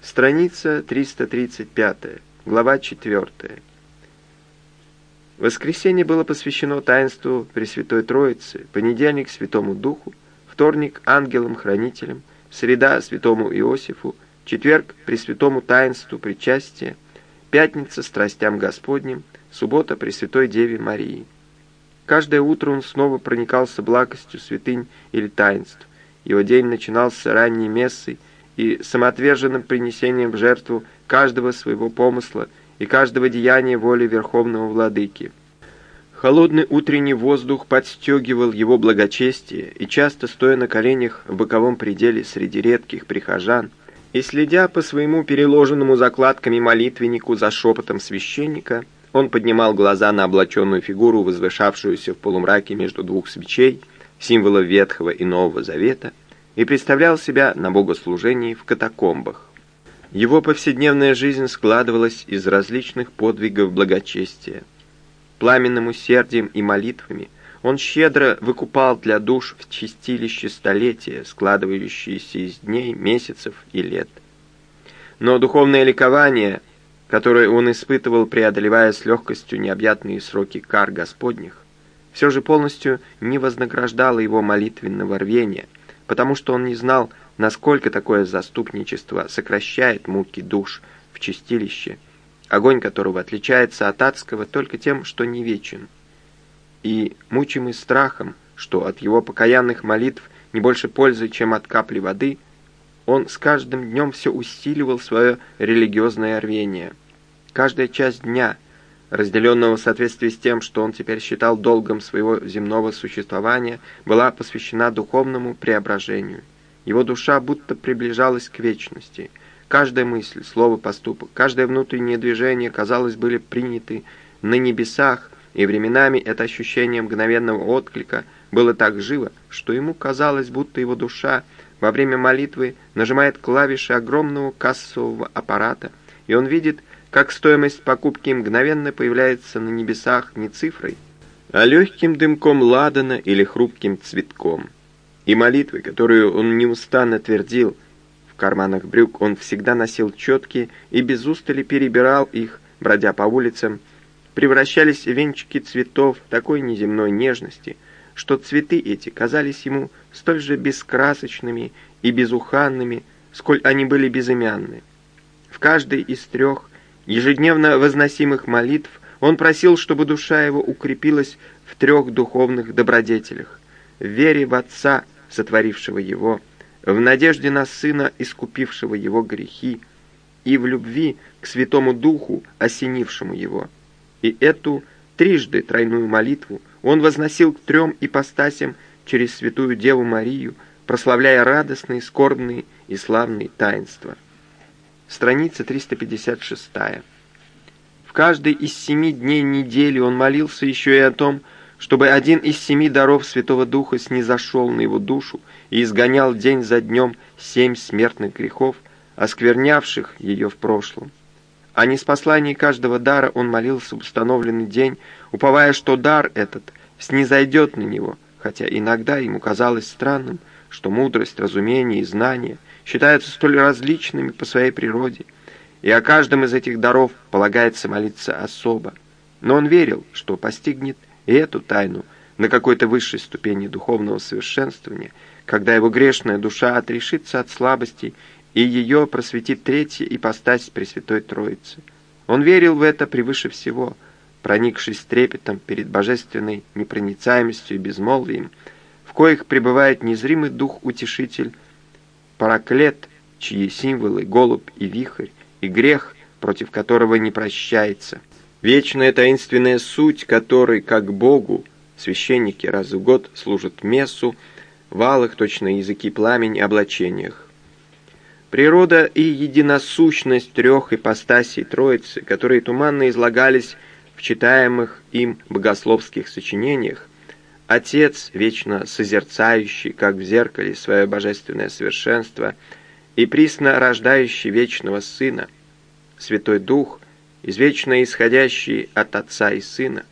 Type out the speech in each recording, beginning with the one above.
Страница 335, глава 4. Воскресенье было посвящено таинству Пресвятой Троицы, понедельник — Святому Духу, вторник — ангелам-хранителям, среда — Святому Иосифу, четверг — Пресвятому таинству причастия, пятница — страстям Господним, суббота — Пресвятой Деве Марии. Каждое утро он снова проникался благостью святынь или таинств. Его день начинался ранней мессой и самоотверженным принесением в жертву каждого своего помысла и каждого деяния воли Верховного Владыки. Холодный утренний воздух подстегивал его благочестие, и часто, стоя на коленях в боковом пределе среди редких прихожан, и следя по своему переложенному закладками молитвеннику за шепотом священника, он поднимал глаза на облаченную фигуру, возвышавшуюся в полумраке между двух свечей, символов Ветхого и Нового Завета, и представлял себя на богослужении в катакомбах. Его повседневная жизнь складывалась из различных подвигов благочестия. Пламенным усердием и молитвами он щедро выкупал для душ в чистилище столетия, складывающиеся из дней, месяцев и лет. Но духовное ликование, которое он испытывал, преодолевая с легкостью необъятные сроки кар Господних, все же полностью не вознаграждало его молитвенного рвения – потому что он не знал, насколько такое заступничество сокращает муки душ в чистилище, огонь которого отличается от адского только тем, что не вечен. И, мучимый страхом, что от его покаянных молитв не больше пользы, чем от капли воды, он с каждым днем все усиливал свое религиозное рвение. Каждая часть дня — разделенного в соответствии с тем, что он теперь считал долгом своего земного существования, была посвящена духовному преображению. Его душа будто приближалась к вечности. Каждая мысль, слово, поступок, каждое внутреннее движение, казалось, были приняты на небесах, и временами это ощущение мгновенного отклика было так живо, что ему казалось, будто его душа во время молитвы нажимает клавиши огромного кассового аппарата, и он видит как стоимость покупки мгновенно появляется на небесах не цифрой, а легким дымком ладана или хрупким цветком. И молитвы, которую он неустанно твердил, в карманах брюк он всегда носил четкие и без устали перебирал их, бродя по улицам, превращались в венчики цветов такой неземной нежности, что цветы эти казались ему столь же бескрасочными и безуханными, сколь они были безымянны. В каждой из трех ежедневно возносимых молитв он просил, чтобы душа его укрепилась в трех духовных добродетелях – в вере в Отца, сотворившего его, в надежде на Сына, искупившего его грехи, и в любви к Святому Духу, осенившему его. И эту трижды тройную молитву он возносил к трем ипостасям через Святую Деву Марию, прославляя радостные, скорбные и славные таинства страница 356. В каждый из семи дней недели он молился еще и о том, чтобы один из семи даров Святого Духа снизошел на его душу и изгонял день за днем семь смертных грехов, осквернявших ее в прошлом. А не с посланием каждого дара он молился в установленный день, уповая, что дар этот снизойдет на него, хотя иногда ему казалось странным, что мудрость, разумение и знание – считаются столь различными по своей природе, и о каждом из этих даров полагается молиться особо. Но он верил, что постигнет и эту тайну на какой-то высшей ступени духовного совершенствования, когда его грешная душа отрешится от слабостей и ее просветит третья ипостась Пресвятой Троицы. Он верил в это превыше всего, проникшись трепетом перед божественной непроницаемостью и безмолвием, в коих пребывает незримый дух-утешитель Параклет, чьи символы голубь и вихрь, и грех, против которого не прощается. Вечная таинственная суть которой, как Богу, священники раз в год служат мессу в алых, точно языки пламени, облачениях. Природа и единосущность трех ипостасей Троицы, которые туманно излагались в читаемых им богословских сочинениях, Отец, вечно созерцающий, как в зеркале, свое божественное совершенство, и присно рождающий вечного Сына, Святой Дух, извечно исходящий от Отца и Сына,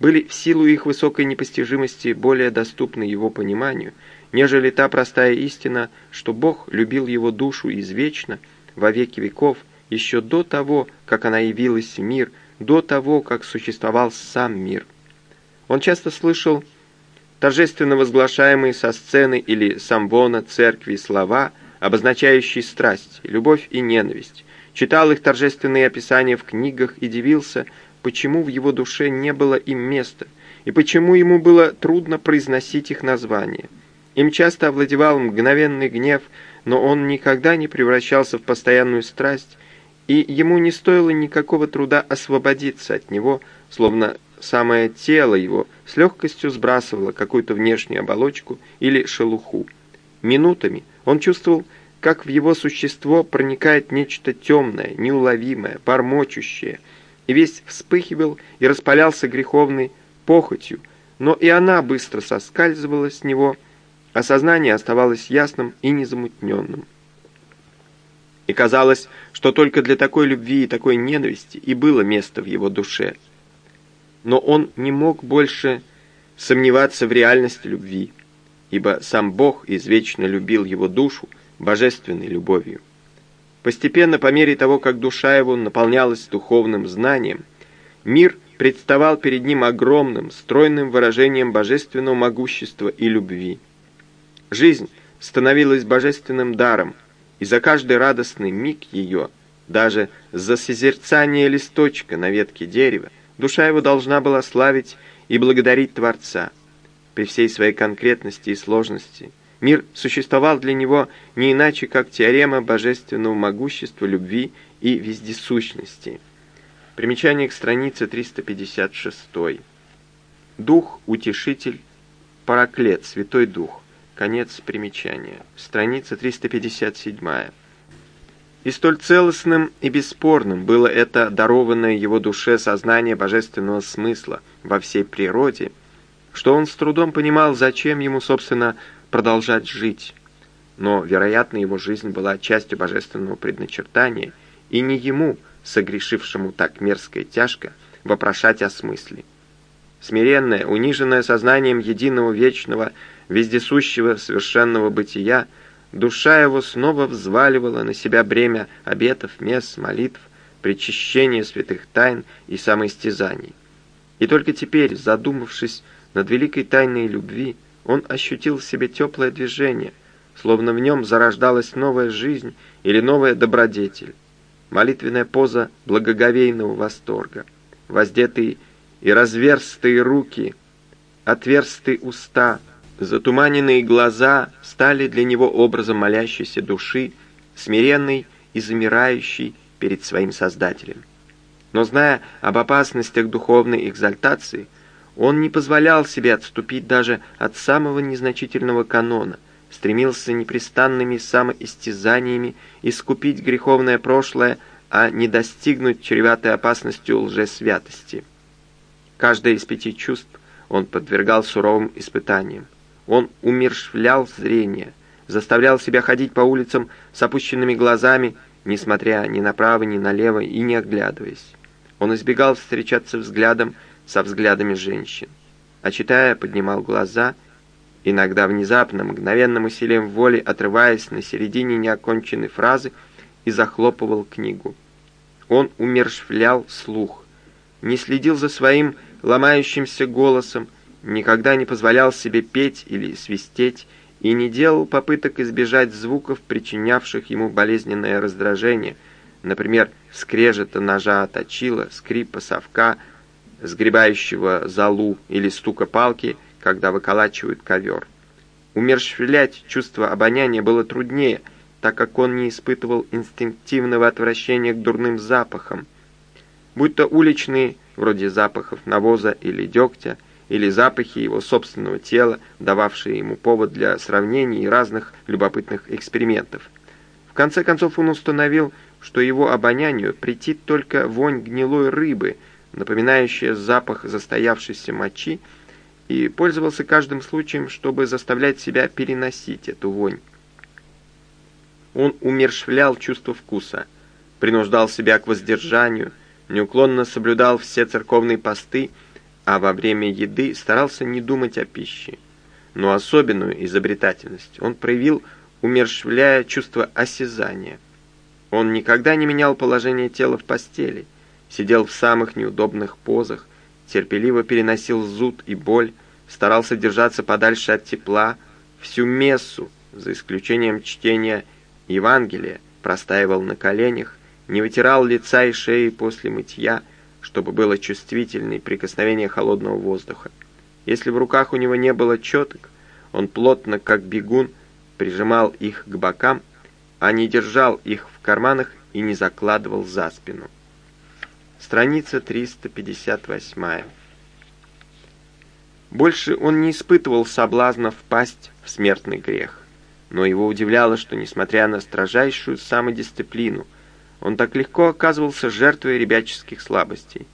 были в силу их высокой непостижимости более доступны его пониманию, нежели та простая истина, что Бог любил его душу извечно, во веки веков, еще до того, как она явилась в мир, до того, как существовал сам мир. Он часто слышал торжественно возглашаемые со сцены или самбона церкви слова, обозначающие страсть, любовь и ненависть, читал их торжественные описания в книгах и дивился, почему в его душе не было им места, и почему ему было трудно произносить их названия. Им часто овладевал мгновенный гнев, но он никогда не превращался в постоянную страсть, и ему не стоило никакого труда освободиться от него, словно самое тело его с легкостью сбрасывало какую-то внешнюю оболочку или шелуху. Минутами он чувствовал, как в его существо проникает нечто темное, неуловимое, бормочущее, и весь вспыхивал и распалялся греховной похотью, но и она быстро соскальзывала с него, а сознание оставалось ясным и незамутненным. И казалось, что только для такой любви и такой ненависти и было место в его душе. Но он не мог больше сомневаться в реальности любви, ибо сам Бог извечно любил его душу, божественной любовью. Постепенно, по мере того, как душа его наполнялась духовным знанием, мир представал перед ним огромным, стройным выражением божественного могущества и любви. Жизнь становилась божественным даром, и за каждый радостный миг ее, даже за созерцание листочка на ветке дерева, душа его должна была славить и благодарить Творца. При всей своей конкретности и сложности – Мир существовал для него не иначе, как теорема божественного могущества, любви и вездесущности. Примечание к странице 356. Дух, утешитель, параклет, святой дух. Конец примечания. Страница 357. И столь целостным и бесспорным было это дарованное его душе сознание божественного смысла во всей природе, что он с трудом понимал, зачем ему, собственно, продолжать жить. Но, вероятно, его жизнь была частью божественного предначертания, и не ему, согрешившему так мерзко и тяжко, вопрошать о смысле. Смиренное, униженное сознанием единого вечного, вездесущего совершенного бытия, душа его снова взваливала на себя бремя обетов, мест, молитв, причащения святых тайн и самоистязаний. И только теперь, задумавшись над великой тайной любви, он ощутил в себе теплое движение, словно в нем зарождалась новая жизнь или новая добродетель. Молитвенная поза благоговейного восторга, воздетые и разверстые руки, отверстые уста, затуманенные глаза стали для него образом молящейся души, смиренной и замирающей перед своим Создателем. Но зная об опасностях духовной экзальтации, он не позволял себе отступить даже от самого незначительного канона, стремился непрестанными самоистязаниями искупить греховное прошлое, а не достигнуть чреватой опасностью лжесвятости. Каждое из пяти чувств он подвергал суровым испытаниям. Он умершвлял зрение, заставлял себя ходить по улицам с опущенными глазами, несмотря ни направо, ни налево и не оглядываясь. Он избегал встречаться взглядом со взглядами женщин. А читая, поднимал глаза, иногда внезапно, мгновенным усилием воли, отрываясь на середине неоконченной фразы, и захлопывал книгу. Он умершвлял слух, не следил за своим ломающимся голосом, никогда не позволял себе петь или свистеть, и не делал попыток избежать звуков, причинявших ему болезненное раздражение, например, скрежета ножа точила, скрипа совка — сгребающего залу или стука палки, когда выколачивают ковер. Умерщвлять чувство обоняния было труднее, так как он не испытывал инстинктивного отвращения к дурным запахам. Будь то уличные, вроде запахов навоза или дегтя, или запахи его собственного тела, дававшие ему повод для сравнений и разных любопытных экспериментов. В конце концов он установил, что его обонянию претит только вонь гнилой рыбы – напоминающее запах застоявшейся мочи, и пользовался каждым случаем, чтобы заставлять себя переносить эту вонь. Он умершвлял чувство вкуса, принуждал себя к воздержанию, неуклонно соблюдал все церковные посты, а во время еды старался не думать о пище. Но особенную изобретательность он проявил, умершвляя чувство осязания. Он никогда не менял положение тела в постели, сидел в самых неудобных позах, терпеливо переносил зуд и боль, старался держаться подальше от тепла, всю мессу, за исключением чтения Евангелия, простаивал на коленях, не вытирал лица и шеи после мытья, чтобы было чувствительное прикосновение холодного воздуха. Если в руках у него не было четок, он плотно, как бегун, прижимал их к бокам, а не держал их в карманах и не закладывал за спину. Страница 358. Больше он не испытывал соблазна впасть в смертный грех. Но его удивляло, что, несмотря на строжайшую самодисциплину, он так легко оказывался жертвой ребяческих слабостей.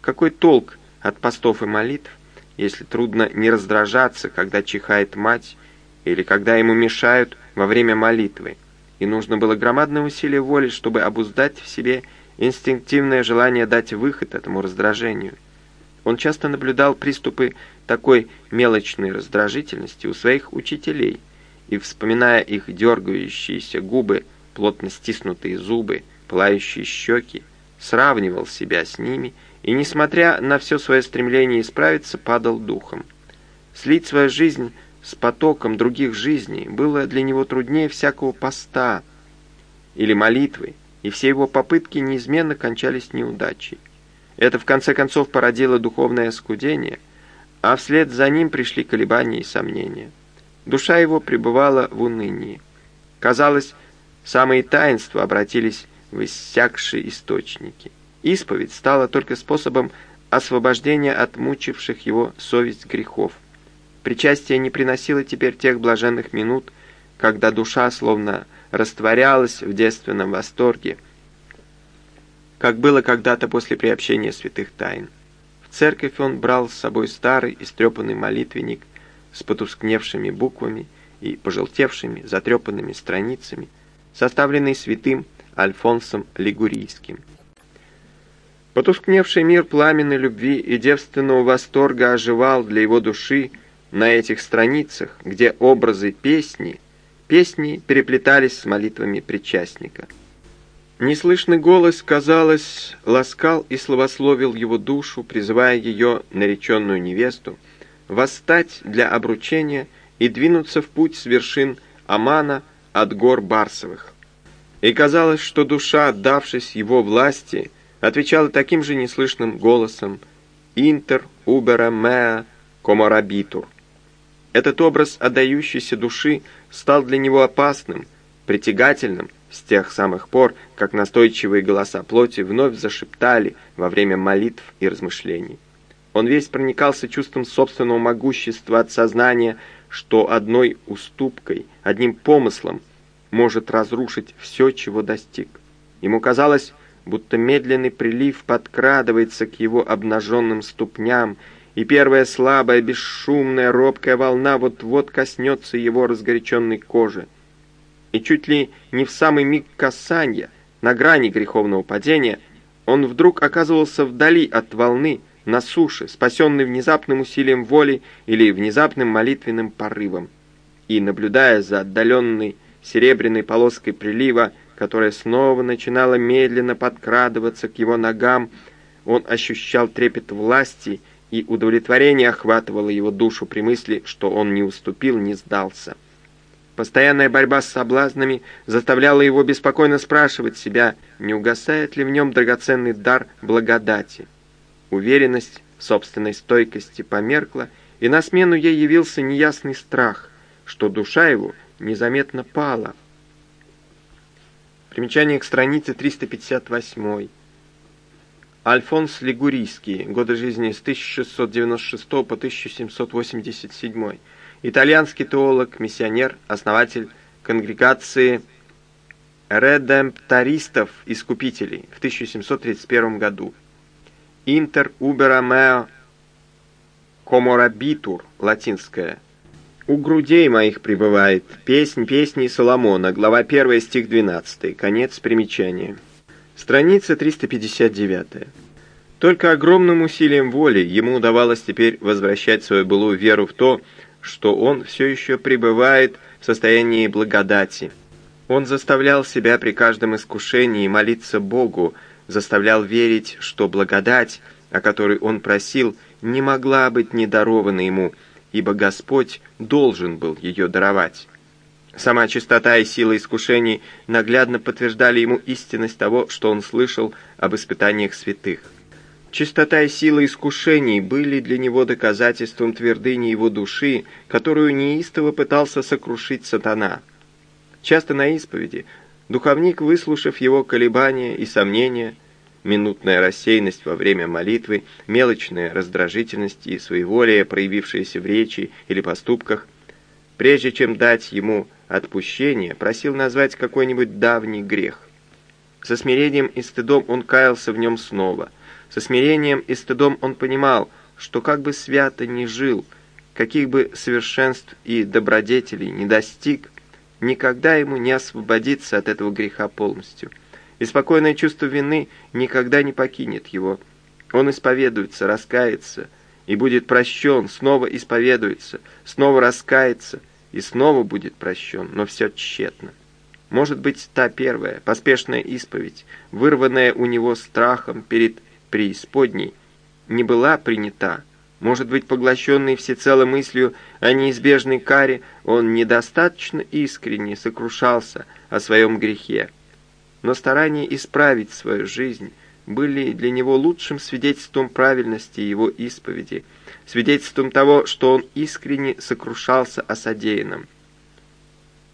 Какой толк от постов и молитв, если трудно не раздражаться, когда чихает мать, или когда ему мешают во время молитвы, и нужно было громадное усилие воли, чтобы обуздать в себе инстинктивное желание дать выход этому раздражению. Он часто наблюдал приступы такой мелочной раздражительности у своих учителей, и, вспоминая их дергающиеся губы, плотно стиснутые зубы, пылающие щеки, сравнивал себя с ними и, несмотря на все свое стремление исправиться, падал духом. Слить свою жизнь с потоком других жизней было для него труднее всякого поста или молитвы, и все его попытки неизменно кончались неудачей. Это в конце концов породило духовное оскудение, а вслед за ним пришли колебания и сомнения. Душа его пребывала в унынии. Казалось, самые таинства обратились в иссякшие источники. Исповедь стала только способом освобождения от мучивших его совесть грехов. Причастие не приносило теперь тех блаженных минут, когда душа словно растворялась в девственном восторге, как было когда-то после приобщения святых тайн. В церковь он брал с собой старый истрепанный молитвенник с потускневшими буквами и пожелтевшими, затрепанными страницами, составленный святым Альфонсом Лигурийским. Потускневший мир пламенной любви и девственного восторга оживал для его души на этих страницах, где образы песни, песни переплетались с молитвами причастника. Неслышный голос, казалось, ласкал и словословил его душу, призывая ее, нареченную невесту, восстать для обручения и двинуться в путь с вершин Амана от гор Барсовых. И казалось, что душа, отдавшись его власти, отвечала таким же неслышным голосом «Интер убера меа коморабитур». Этот образ отдающейся души стал для него опасным, притягательным с тех самых пор, как настойчивые голоса плоти вновь зашептали во время молитв и размышлений. Он весь проникался чувством собственного могущества от сознания, что одной уступкой, одним помыслом может разрушить все, чего достиг. Ему казалось, будто медленный прилив подкрадывается к его обнаженным ступням, и первая слабая, бесшумная, робкая волна вот-вот коснется его разгоряченной кожи. И чуть ли не в самый миг касания, на грани греховного падения, он вдруг оказывался вдали от волны, на суше, спасенный внезапным усилием воли или внезапным молитвенным порывом. И, наблюдая за отдаленной серебряной полоской прилива, которая снова начинала медленно подкрадываться к его ногам, он ощущал трепет власти и удовлетворение охватывало его душу при мысли, что он не уступил, не сдался. Постоянная борьба с соблазнами заставляла его беспокойно спрашивать себя, не угасает ли в нем драгоценный дар благодати. Уверенность в собственной стойкости померкла, и на смену ей явился неясный страх, что душа его незаметно пала. Примечание к странице 358. Альфонс Лигурийский, годы жизни с 1696 по 1787. Итальянский теолог, миссионер, основатель конгрегации редемптористов-искупителей в 1731 году. Интер убера мео коморабитур, латинское. «У грудей моих пребывает песнь песни Соломона», глава 1, стих 12, конец примечания. Страница 359. Только огромным усилием воли ему удавалось теперь возвращать свою былую веру в то, что он все еще пребывает в состоянии благодати. Он заставлял себя при каждом искушении молиться Богу, заставлял верить, что благодать, о которой он просил, не могла быть недарована ему, ибо Господь должен был ее даровать. Сама чистота и сила искушений наглядно подтверждали ему истинность того, что он слышал об испытаниях святых. Чистота и сила искушений были для него доказательством твердыни его души, которую неистово пытался сокрушить сатана. Часто на исповеди духовник, выслушав его колебания и сомнения, минутная рассеянность во время молитвы, мелочная раздражительность и своеволие, проявившиеся в речи или поступках, прежде чем дать ему отпущение, просил назвать какой-нибудь давний грех. Со смирением и стыдом он каялся в нем снова. Со смирением и стыдом он понимал, что как бы свято ни жил, каких бы совершенств и добродетелей не достиг, никогда ему не освободиться от этого греха полностью. И спокойное чувство вины никогда не покинет его. Он исповедуется, раскается, и будет прощен, снова исповедуется, снова раскается – и снова будет прощен, но все тщетно. Может быть, та первая, поспешная исповедь, вырванная у него страхом перед преисподней, не была принята. Может быть, поглощенный всецело мыслью о неизбежной каре, он недостаточно искренне сокрушался о своем грехе. Но старания исправить свою жизнь были для него лучшим свидетельством правильности его исповеди – свидетельством того, что он искренне сокрушался о содеянном.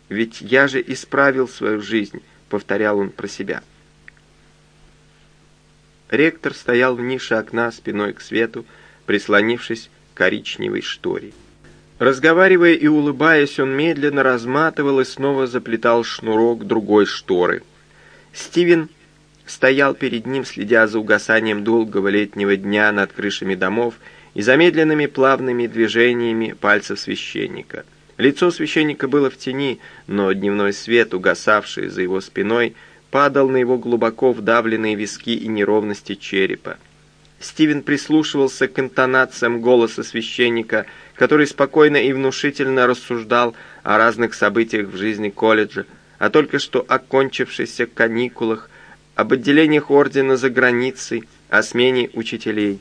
«Ведь я же исправил свою жизнь», — повторял он про себя. Ректор стоял в нише окна спиной к свету, прислонившись к коричневой шторе. Разговаривая и улыбаясь, он медленно разматывал и снова заплетал шнурок другой шторы. Стивен стоял перед ним, следя за угасанием долгого летнего дня над крышами домов и замедленными плавными движениями пальцев священника. Лицо священника было в тени, но дневной свет, угасавший за его спиной, падал на его глубоко вдавленные виски и неровности черепа. Стивен прислушивался к интонациям голоса священника, который спокойно и внушительно рассуждал о разных событиях в жизни колледжа, о только что окончившихся каникулах, об отделениях ордена за границей, о смене учителей.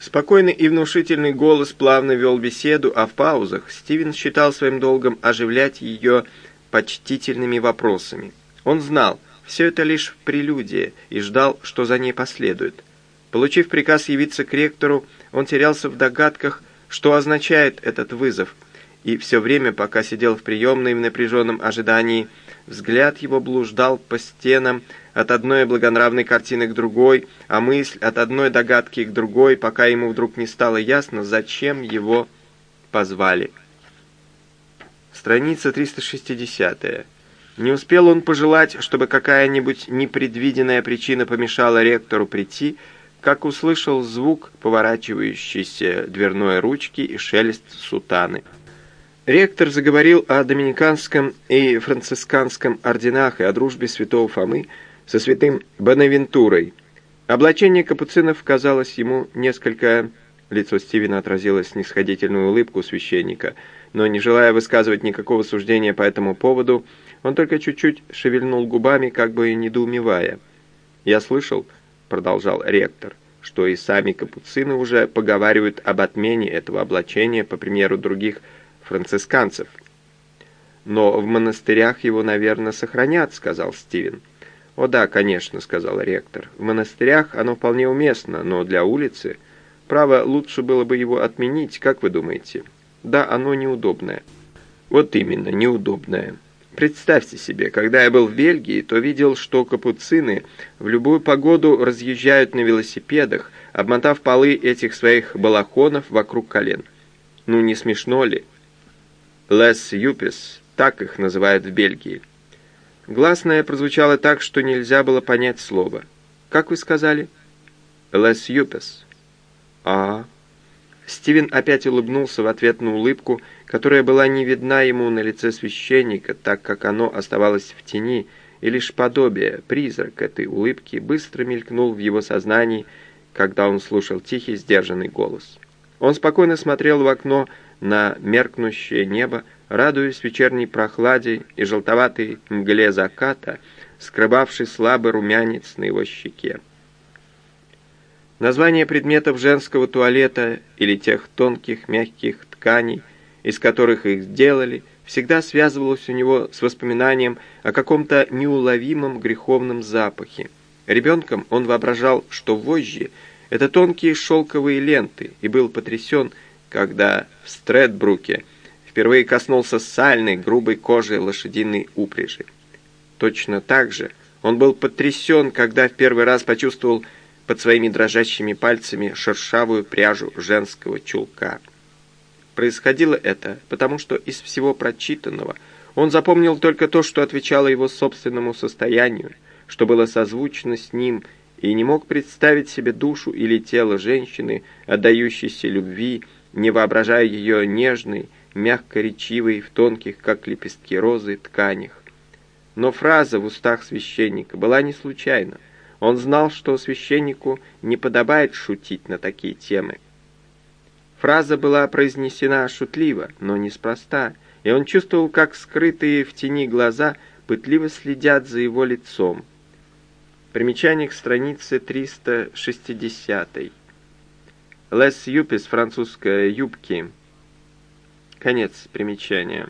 Спокойный и внушительный голос плавно вел беседу, а в паузах Стивен считал своим долгом оживлять ее почтительными вопросами. Он знал, все это лишь прелюдия, и ждал, что за ней последует. Получив приказ явиться к ректору, он терялся в догадках, что означает этот вызов, и все время, пока сидел в приемной в напряженном ожидании, взгляд его блуждал по стенам, от одной благонравной картины к другой, а мысль от одной догадки к другой, пока ему вдруг не стало ясно, зачем его позвали. Страница 360. Не успел он пожелать, чтобы какая-нибудь непредвиденная причина помешала ректору прийти, как услышал звук поворачивающейся дверной ручки и шелест сутаны. Ректор заговорил о доминиканском и францисканском орденах и о дружбе святого Фомы, со святым Бонавентурой. Облачение капуцинов казалось ему несколько... Лицо Стивена отразило снисходительную улыбку священника, но, не желая высказывать никакого суждения по этому поводу, он только чуть-чуть шевельнул губами, как бы недоумевая. «Я слышал», — продолжал ректор, — «что и сами капуцины уже поговаривают об отмене этого облачения, по примеру других францисканцев». «Но в монастырях его, наверное, сохранят», — сказал Стивен. «О да, конечно», — сказал ректор. «В монастырях оно вполне уместно, но для улицы...» «Право, лучше было бы его отменить, как вы думаете?» «Да, оно неудобное». «Вот именно, неудобное». Представьте себе, когда я был в Бельгии, то видел, что капуцины в любую погоду разъезжают на велосипедах, обмотав полы этих своих балахонов вокруг колен. Ну, не смешно ли? «Лес юпис», так их называют в Бельгии. Гласное прозвучало так, что нельзя было понять слово. «Как вы сказали?» «Лес юпес». «А...» Стивен опять улыбнулся в ответ на улыбку, которая была не видна ему на лице священника, так как оно оставалось в тени, и лишь подобие, призрак этой улыбки быстро мелькнул в его сознании, когда он слушал тихий, сдержанный голос. Он спокойно смотрел в окно на меркнущее небо, радуясь вечерней прохладе и желтоватой мгле заката, скрывавший слабый румянец на его щеке. Название предметов женского туалета или тех тонких мягких тканей, из которых их сделали, всегда связывалось у него с воспоминанием о каком-то неуловимом греховном запахе. Ребенком он воображал, что вожжи — это тонкие шелковые ленты, и был потрясен, когда в Стрэдбруке впервые коснулся сальной, грубой кожи лошадиной упряжи. Точно так же он был потрясен, когда в первый раз почувствовал под своими дрожащими пальцами шершавую пряжу женского чулка. Происходило это, потому что из всего прочитанного он запомнил только то, что отвечало его собственному состоянию, что было созвучно с ним, и не мог представить себе душу или тело женщины, отдающейся любви, не воображая ее нежной, мягко речивой, в тонких, как лепестки розы, тканях. Но фраза в устах священника была не случайна. Он знал, что священнику не подобает шутить на такие темы. Фраза была произнесена шутливо, но неспроста, и он чувствовал, как скрытые в тени глаза пытливо следят за его лицом. Примечание к странице 360. Лес юпис, французская юбки. Конец примечания.